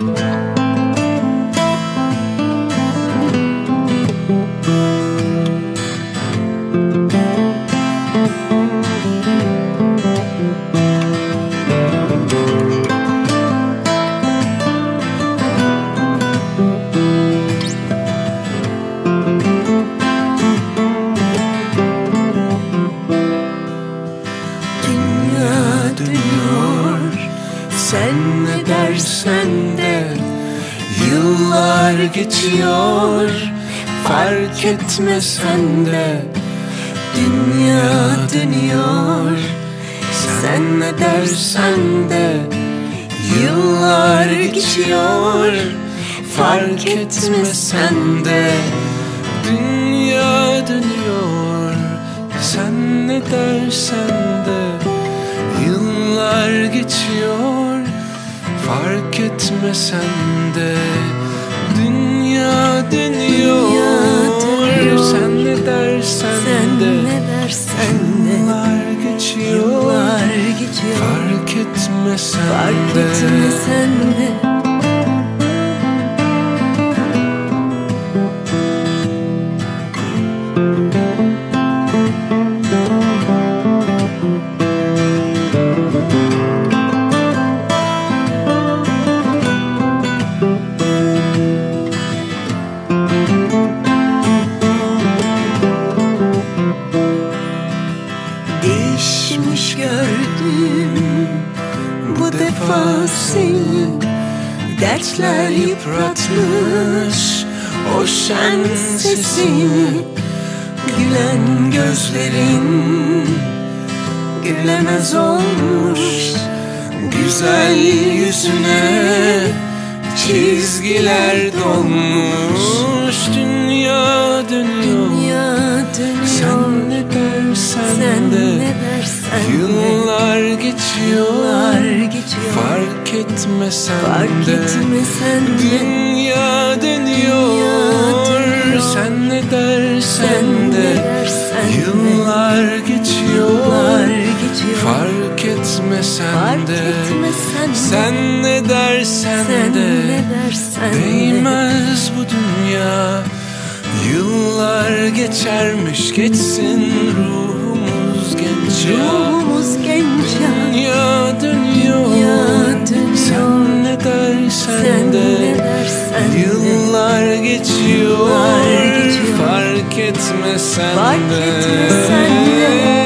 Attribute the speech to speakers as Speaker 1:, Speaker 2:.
Speaker 1: Mm-hmm. Yıllar geçiyor Fark etmesen de Dünya dönüyor Sen ne dersen de. Yıllar geçiyor Fark etmesen de Dünya dönüyor Sen ne dersen de. Yıllar geçiyor Fark etmesen de etmesen
Speaker 2: Fark
Speaker 1: de
Speaker 2: etmesen de? Değişmiş gördüm bu defa seni Dertler yıpratmış o şen sesini Gülen gözlerin gülemez olmuş.
Speaker 1: Güzel yüzüne çizgiler dolmuş. Dünya dönüyor.
Speaker 2: Dünya
Speaker 1: Sen
Speaker 2: dönüyor
Speaker 1: ne dersen
Speaker 2: Sen
Speaker 1: de
Speaker 2: ne dersen de.
Speaker 1: Yıllar
Speaker 2: Yıllar geçiyor
Speaker 1: Fark etmesen
Speaker 2: Fark
Speaker 1: de
Speaker 2: etmesen
Speaker 1: Dünya dönüyor
Speaker 2: dönüyor.
Speaker 1: Sen ne dersen
Speaker 2: Sen
Speaker 1: de Yıllar geçiyor.
Speaker 2: Yıllar geçiyor.
Speaker 1: Fark etmesen
Speaker 2: Fark
Speaker 1: de
Speaker 2: etmesen
Speaker 1: Sen ne dersen
Speaker 2: Sen
Speaker 1: de
Speaker 2: ne dersen de
Speaker 1: Değmez bu dünya. Yıllar geçermiş geçsin ruhumuz genç ya Yıllar geçiyor,
Speaker 2: Yıllar geçiyor.
Speaker 1: Fark etmesen
Speaker 2: Fark
Speaker 1: de.
Speaker 2: etmesen de